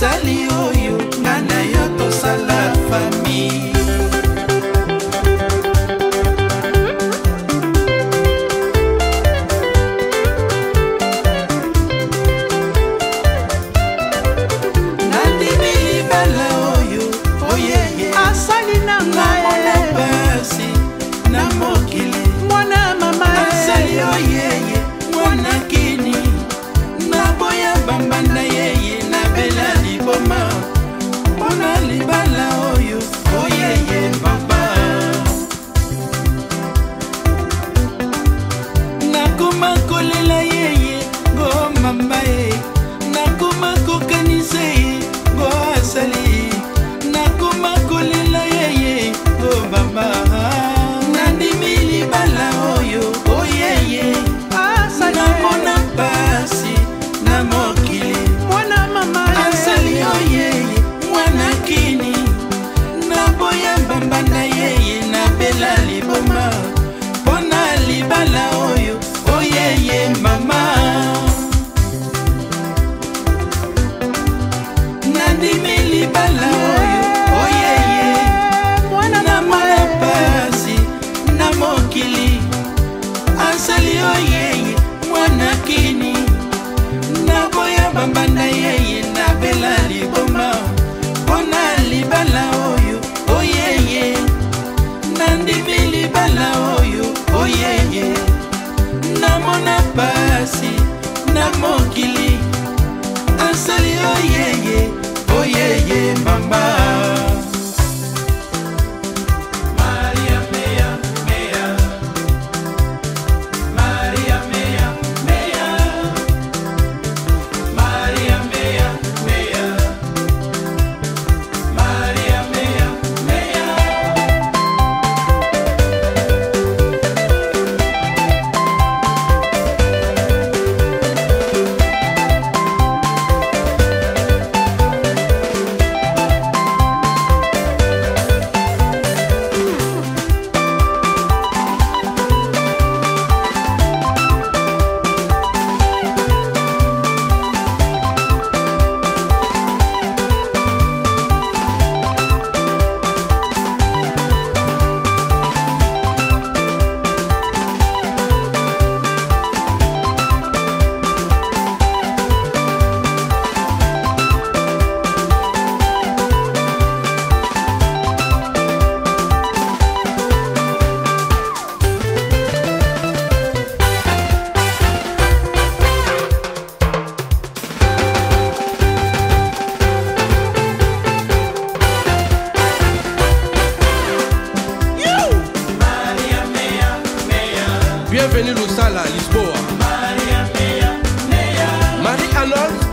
salio mambanda ye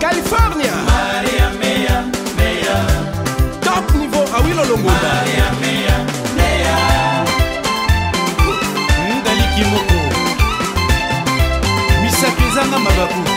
california maria mea mea top niveau awilo ah longoda maria mea mea ndaliki moko misaki ezanga mababu